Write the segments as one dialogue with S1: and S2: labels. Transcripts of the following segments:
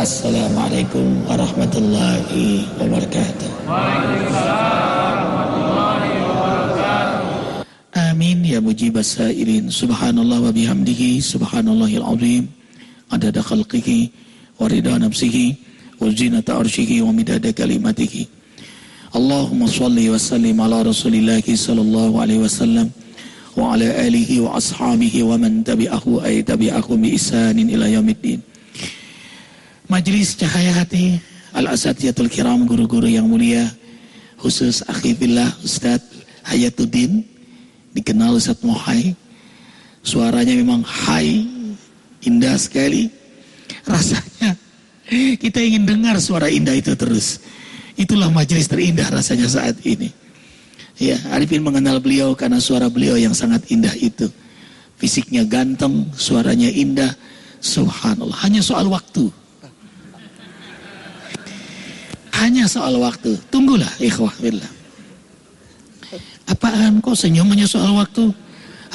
S1: Assalamualaikum warahmatullahi wabarakatuh. Amin ya mujib sairin subhanallah wa bihamdihi subhanallahil azim adada khalqihi wa rida nafsihi wa zinata arshihi wa midada kalimatihi Allahumma salli wa sallim ala rasulillah sallallahu alaihi wasallam wa ala alihi wa ashabihi wa man tabi'ahu ay tabi'ahu bi isanin ila yaumiddin. Majelis Cahaya Hati Al-Asatiyatul Kiram guru-guru yang mulia khusus akhifillah Ustadz Hayatuddin dikenal Ustadz Mohai suaranya memang high indah sekali rasanya kita ingin dengar suara indah itu terus itulah majelis terindah rasanya saat ini Ya, Arifin mengenal beliau karena suara beliau yang sangat indah itu. Fisiknya ganteng, suaranya indah. Subhanallah, hanya soal waktu. Hanya soal waktu. Tunggulah ikhwah billah. Apaan kok senyumnya soal waktu?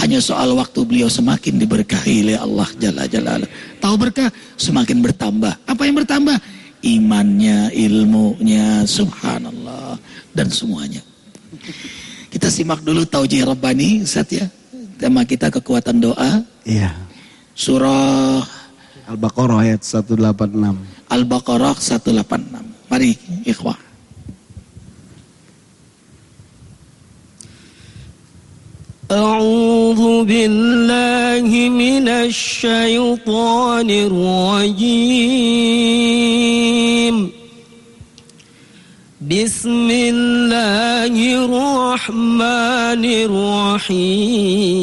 S1: Hanya soal waktu beliau semakin diberkahi oleh Allah Jalla Jalla. Tahu berkah semakin bertambah. Apa yang bertambah? Imannya, ilmunya, subhanallah dan semuanya. Kita simak dulu Taujih Rabbani, Ustaz ya. Tema kita kekuatan doa.
S2: Iya.
S1: Surah
S2: Al-Baqarah ayat 186.
S1: Al-Baqarah 186. Mari ikhwah.
S3: أعوذ بالله من الشيطان الرجيم بسم الله الرحمن الرحيم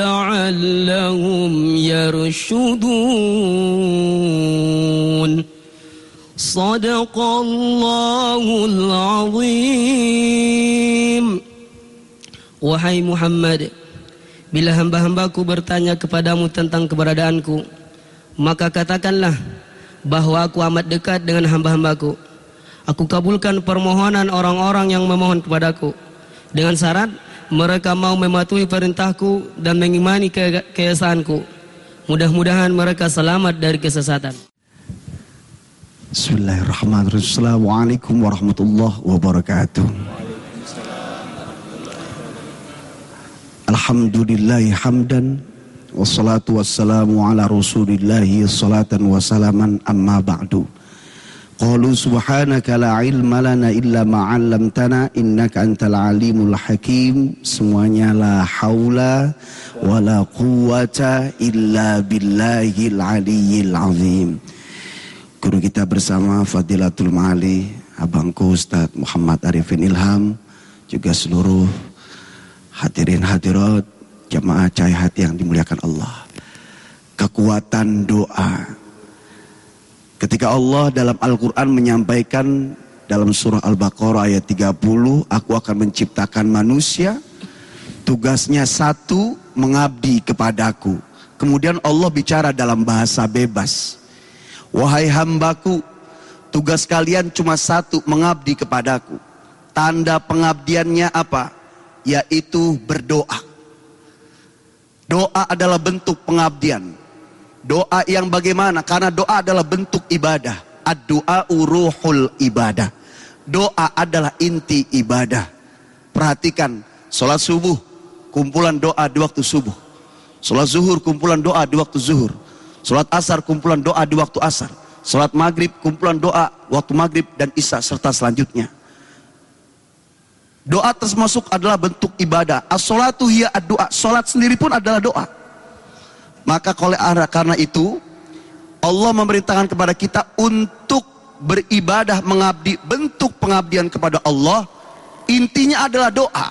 S3: لعلهم يرشدون صدق الله العظيم Wahai Muhammad, bila hamba-hambaku bertanya kepadamu tentang keberadaanku, maka katakanlah bahwa aku amat dekat dengan hamba-hambaku Aku kabulkan permohonan orang-orang yang memohon kepadaku dengan syarat mereka mau mematuhi perintahku dan mengimani ke keesaanku. Mudah-mudahan mereka selamat dari kesesatan.
S2: Bismillahirrahmanirrahim. Assalamualaikum warahmatullahi wabarakatuh. Alhamdulillahi hamdan wassalatu wassalamu ala rasulillahi salatan wassalaman amma ba'du. Qalu subhanaka la ilma lana illa ma 'allamtana innaka antal alimul hakim. Semuanya la haula wala quwata illa billahil aliyyil azim. Guru kita bersama Fadilatul Mali, abangku Ustaz Muhammad Arifin Ilham, juga seluruh hadirin hadirat jamaah cahaya hati yang dimuliakan Allah. Kekuatan doa Ketika Allah dalam Al-Quran menyampaikan dalam surah Al-Baqarah ayat 30, aku akan menciptakan manusia, tugasnya satu, mengabdi kepadaku. Kemudian Allah bicara dalam bahasa bebas. Wahai hambaku, tugas kalian cuma satu, mengabdi kepadaku. Tanda pengabdiannya apa? Yaitu berdoa. Doa adalah bentuk pengabdian. Doa yang bagaimana? Karena doa adalah bentuk ibadah. Ad-doa uruhul ibadah. Doa adalah inti ibadah. Perhatikan, sholat subuh, kumpulan doa di waktu subuh. Sholat zuhur, kumpulan doa di waktu zuhur. Sholat asar, kumpulan doa di waktu asar. Sholat maghrib, kumpulan doa waktu maghrib dan isya serta selanjutnya. Doa termasuk adalah bentuk ibadah. As-sholatu hiya ad-doa. Sholat sendiri pun adalah doa. Maka karena itu Allah memerintahkan kepada kita untuk beribadah mengabdi bentuk pengabdian kepada Allah intinya adalah doa.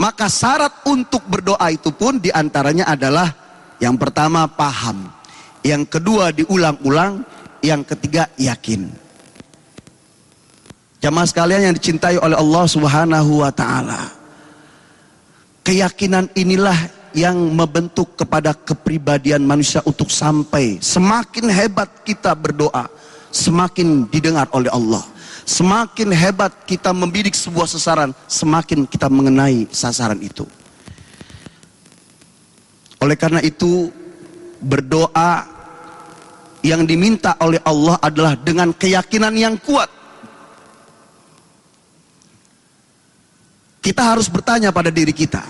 S2: Maka syarat untuk berdoa itu pun di antaranya adalah yang pertama paham, yang kedua diulang-ulang, yang ketiga yakin. Jamaah sekalian yang dicintai oleh Allah Subhanahu wa taala. Keyakinan inilah yang membentuk kepada kepribadian manusia untuk sampai semakin hebat kita berdoa, semakin didengar oleh Allah. Semakin hebat kita membidik sebuah sasaran, semakin kita mengenai sasaran itu. Oleh karena itu, berdoa yang diminta oleh Allah adalah dengan keyakinan yang kuat. Kita harus bertanya pada diri kita,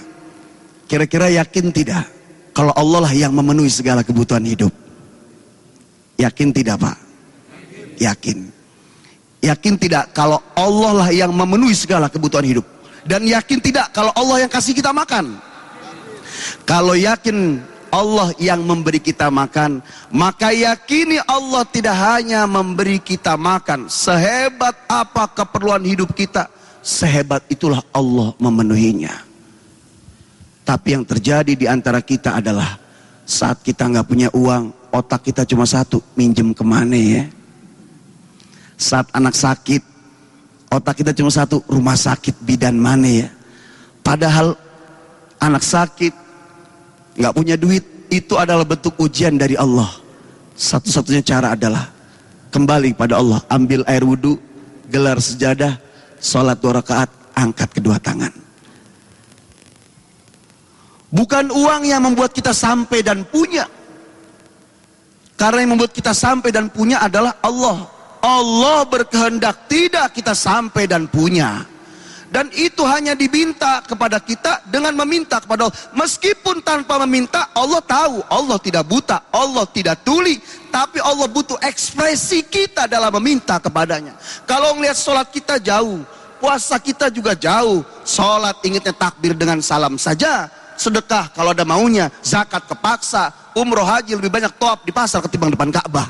S2: kira-kira yakin tidak kalau Allah lah yang memenuhi segala kebutuhan hidup? Yakin tidak, Pak? Yakin. Yakin tidak kalau Allah lah yang memenuhi segala kebutuhan hidup? Dan yakin tidak kalau Allah yang kasih kita makan? Kalau yakin Allah yang memberi kita makan, maka yakini Allah tidak hanya memberi kita makan, sehebat apa keperluan hidup kita, sehebat itulah Allah memenuhinya. Tapi yang terjadi di antara kita adalah saat kita nggak punya uang, otak kita cuma satu, minjem ke mana ya? Saat anak sakit, otak kita cuma satu, rumah sakit bidan mana ya? Padahal anak sakit, nggak punya duit, itu adalah bentuk ujian dari Allah. Satu-satunya cara adalah kembali pada Allah, ambil air wudhu, gelar sejadah, sholat dua rakaat, angkat kedua tangan. Bukan uang yang membuat kita sampai dan punya. Karena yang membuat kita sampai dan punya adalah Allah. Allah berkehendak tidak kita sampai dan punya. Dan itu hanya diminta kepada kita dengan meminta kepada Allah. Meskipun tanpa meminta, Allah tahu. Allah tidak buta, Allah tidak tuli. Tapi Allah butuh ekspresi kita dalam meminta kepadanya. Kalau melihat sholat kita jauh, puasa kita juga jauh. Sholat ingatnya takbir dengan salam saja. Sedekah kalau ada maunya, zakat kepaksa, umroh haji lebih banyak toab di pasar ketimbang depan Ka'bah.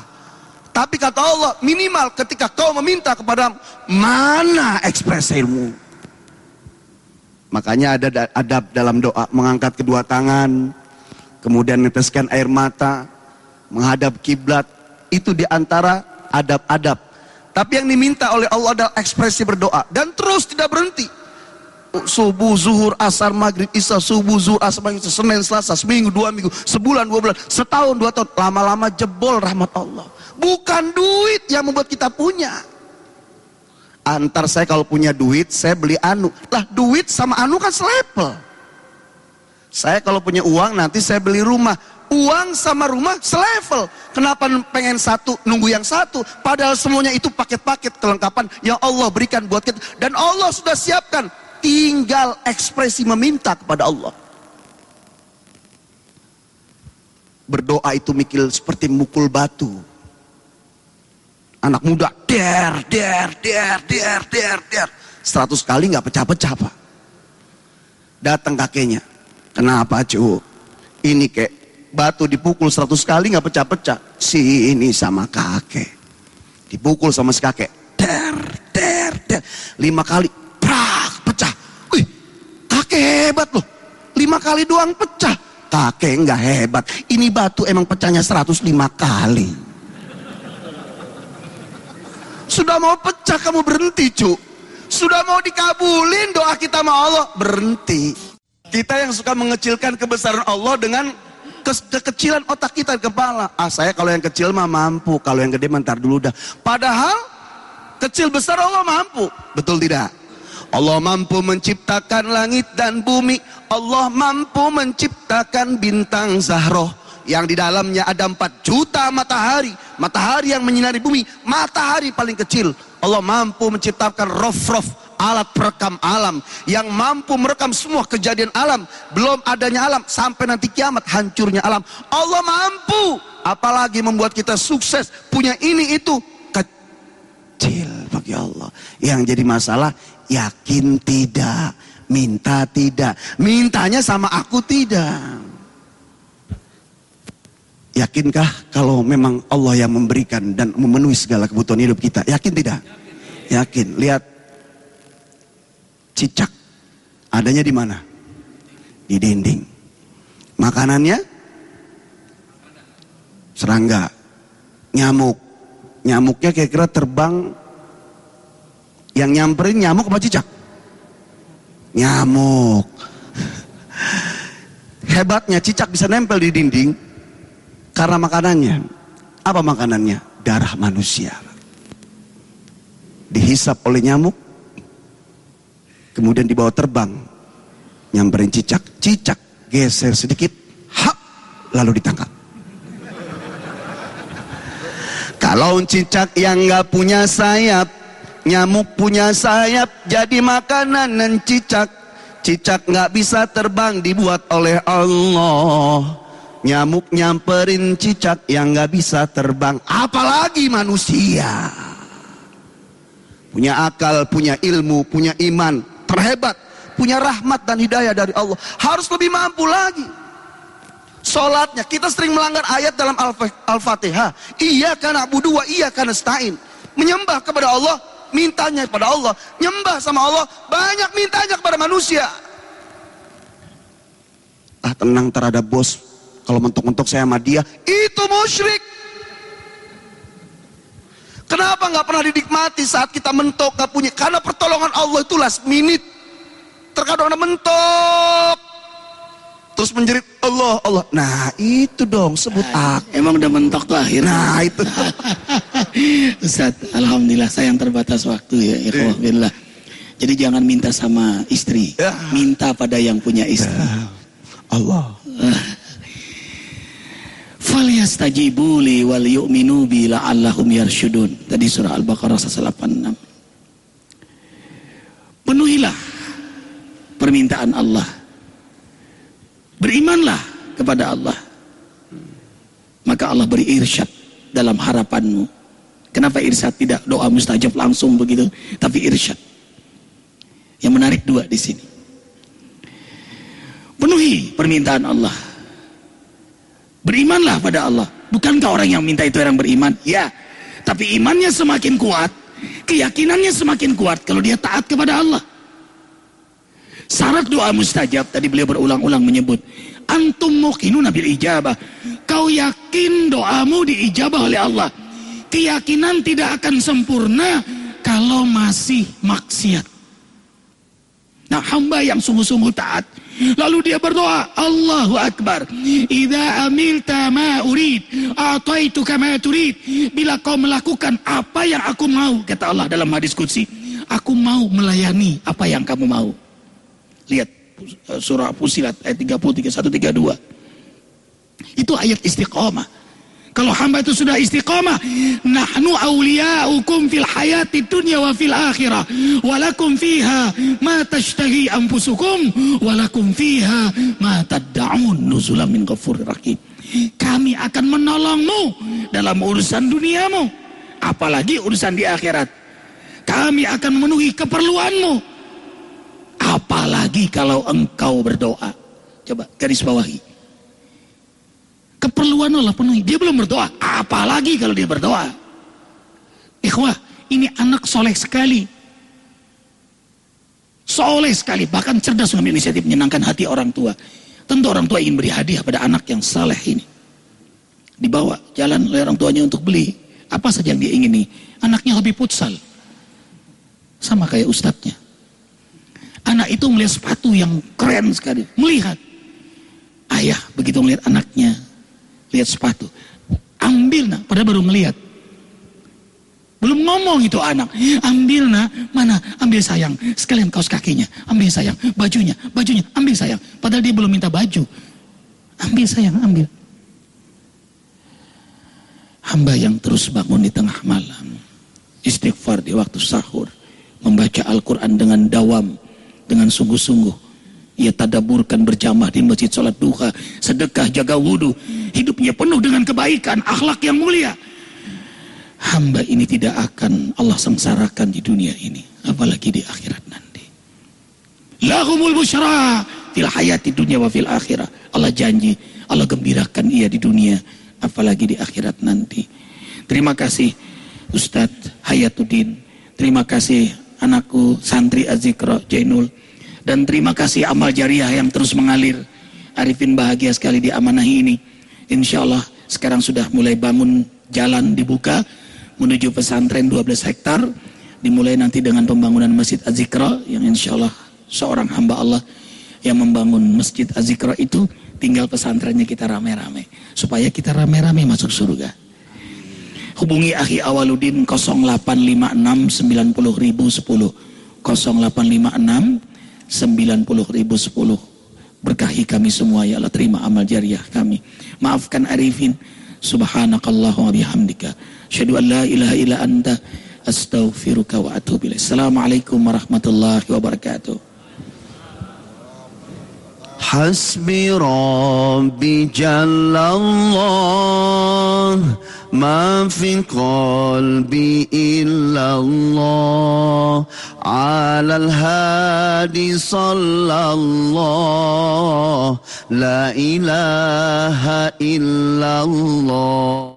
S2: Tapi kata Allah, minimal ketika kau meminta kepada mana ekspresi ilmu. Makanya ada adab dalam doa mengangkat kedua tangan, kemudian meneteskan air mata, menghadap kiblat. Itu di antara adab-adab. Tapi yang diminta oleh Allah adalah ekspresi berdoa dan terus tidak berhenti. Subuh, zuhur, asar, maghrib, isya, subuh, zuhur, asar, maghrib, senin, selasa, seminggu, dua minggu, sebulan, dua bulan, setahun, dua tahun. Lama-lama jebol rahmat Allah. Bukan duit yang membuat kita punya. Antar saya kalau punya duit saya beli anu. Lah duit sama anu kan selepel. Saya kalau punya uang nanti saya beli rumah. Uang sama rumah selevel. Kenapa pengen satu nunggu yang satu? Padahal semuanya itu paket-paket kelengkapan yang Allah berikan buat kita. Dan Allah sudah siapkan tinggal ekspresi meminta kepada Allah berdoa itu mikil seperti mukul batu Anak muda, der, der, der, der, der, der. Seratus kali nggak pecah-pecah pak. Datang kakeknya. Kenapa cu? Ini kek batu dipukul seratus kali nggak pecah-pecah. Si ini sama kakek. Dipukul sama si kakek. Der, der, der. Lima kali, prak, pecah. Wih, kakek hebat loh. Lima kali doang pecah. Kakek nggak hebat. Ini batu emang pecahnya seratus lima kali. Sudah mau pecah kamu berhenti cu. Sudah mau dikabulin doa kita sama Allah berhenti. Kita yang suka mengecilkan kebesaran Allah dengan ke kekecilan otak kita di kepala. Ah saya kalau yang kecil mah mampu, kalau yang gede mentar dulu dah. Padahal kecil besar Allah mampu, betul tidak? Allah mampu menciptakan langit dan bumi. Allah mampu menciptakan bintang Zahroh yang di dalamnya ada empat juta matahari. Matahari yang menyinari bumi. Matahari paling kecil. Allah mampu menciptakan rof-rof alat perekam alam yang mampu merekam semua kejadian alam belum adanya alam sampai nanti kiamat hancurnya alam Allah mampu apalagi membuat kita sukses punya ini itu kecil bagi Allah yang jadi masalah yakin tidak minta tidak mintanya sama aku tidak Yakinkah kalau memang Allah yang memberikan dan memenuhi segala kebutuhan hidup kita? Yakin tidak? Yakin. Lihat cicak. Adanya di mana? Di dinding. Makanannya serangga, nyamuk. Nyamuknya kira-kira terbang yang nyamperin nyamuk apa cicak? Nyamuk. Hebatnya cicak bisa nempel di dinding karena makanannya. Apa makanannya? Darah manusia. Dihisap oleh nyamuk, kemudian dibawa terbang, nyamperin cicak. Cicak geser sedikit, hak, lalu ditangkap. Kalau cicak yang nggak punya sayap, nyamuk punya sayap, jadi makanan dan cicak. Cicak nggak bisa terbang dibuat oleh Allah. Nyamuk nyamperin cicak yang nggak bisa terbang, apalagi manusia. Punya akal, punya ilmu, punya iman, terhebat, punya rahmat dan hidayah dari Allah. Harus lebih mampu lagi. Solatnya, kita sering melanggar ayat dalam Al-Fatihah. Iya karena abu dua, iya karena stain. Menyembah kepada Allah, mintanya kepada Allah, nyembah sama Allah, banyak mintanya kepada manusia. Ah tenang terhadap bos, kalau mentok-mentok saya sama dia, itu musyrik. Kenapa nggak pernah dinikmati saat kita mentok nggak punya? Karena pertolongan Allah itu last minute. Terkadang ada mentok, terus menjerit Allah Allah. Nah itu dong sebut nah,
S1: aku. Emang udah mentok lahir.
S2: Nah itu.
S1: Ustaz, Alhamdulillah saya yang terbatas waktu ya, ikhwah Jadi jangan minta sama istri, ya. minta pada yang punya istri. Ya.
S2: Allah.
S1: Falyastajibu li wal yu'minu bi la'allahum yarsyudun. Tadi surah Al-Baqarah 186. Penuhilah permintaan Allah. Berimanlah kepada Allah. Maka Allah beri irsyad dalam harapanmu. Kenapa irsyad tidak doa mustajab langsung begitu, tapi irsyad. Yang menarik dua di sini. Penuhi permintaan Allah. Berimanlah pada Allah. Bukankah orang yang minta itu orang beriman? Ya. Tapi imannya semakin kuat, keyakinannya semakin kuat kalau dia taat kepada Allah. Syarat doa mustajab tadi beliau berulang-ulang menyebut antum muqinuna bil ijabah. Kau yakin doamu diijabah oleh Allah. Keyakinan tidak akan sempurna kalau masih maksiat. Nah, hamba yang sungguh-sungguh taat Lalu dia berdoa, Allahu Akbar. Idza amilta ma urid, ataituka ma turid. Bila kau melakukan apa yang aku mau, kata Allah dalam hadis qudsi, aku mau melayani apa yang kamu mau. Lihat surah Fusilat ayat 33 132. Itu ayat istiqamah. Kalau hamba itu sudah istiqamah, nahnu awliya'ukum fil hayati dunya wa fil akhirah. Walakum fiha ma tashtahi anfusukum walakum fiha ma tad'un nuzulan min ghafur rahim. Kami akan menolongmu dalam urusan duniamu, apalagi urusan di akhirat. Kami akan memenuhi keperluanmu. Apalagi kalau engkau berdoa. Coba garis bawahi. Keperluan Allah penuhi. Dia belum berdoa. Apalagi kalau dia berdoa. Ikhwah, ini anak soleh sekali. Soleh sekali. Bahkan cerdas mengambil inisiatif menyenangkan hati orang tua. Tentu orang tua ingin beri hadiah pada anak yang saleh ini. Dibawa jalan oleh orang tuanya untuk beli. Apa saja yang dia ingini. Anaknya lebih futsal. Sama kayak ustadznya. Anak itu melihat sepatu yang keren sekali. Melihat. Ayah begitu melihat anaknya lihat sepatu. Ambil nak, pada baru melihat. Belum ngomong itu anak. Ambil nak, mana? Ambil sayang. Sekalian kaos kakinya. Ambil sayang. Bajunya, bajunya. Ambil sayang. Padahal dia belum minta baju. Ambil sayang, ambil. Hamba yang terus bangun di tengah malam. Istighfar di waktu sahur. Membaca Al-Quran dengan dawam. Dengan sungguh-sungguh ia tadaburkan berjamaah di masjid sholat duha, sedekah, jaga wudhu. Hidupnya penuh dengan kebaikan, akhlak yang mulia. Hamba ini tidak akan Allah sengsarakan di dunia ini. Apalagi di akhirat nanti. Lahumul busyara fil hayati dunia wa fil akhirat. Allah janji, Allah gembirakan ia di dunia. Apalagi di akhirat nanti. Terima kasih Ustadz Hayatuddin. Terima kasih anakku santri Azikro Jainul. Dan terima kasih amal jariah yang terus mengalir. Arifin bahagia sekali di amanah ini. Insya Allah sekarang sudah mulai bangun jalan dibuka. menuju pesantren 12 hektar dimulai nanti dengan pembangunan Masjid Azikra yang insya Allah seorang hamba Allah yang membangun Masjid Azikra itu tinggal pesantrennya kita rame-rame supaya kita rame-rame masuk surga hubungi Akhi Awaludin 0856 90 ribu 10 0856 90 ribu 10 berkahi kami semua ya Allah terima amal jariah kami. Maafkan Arifin. Subhanakallahumma bihamdika. Syadu an la ilaha illa anta astaghfiruka wa atubu ilaih. Assalamualaikum warahmatullahi wabarakatuh.
S2: حسبي ربي جل الله. ما في قلبي إلا الله. على الهادي صلى الله. لا إله إلا الله.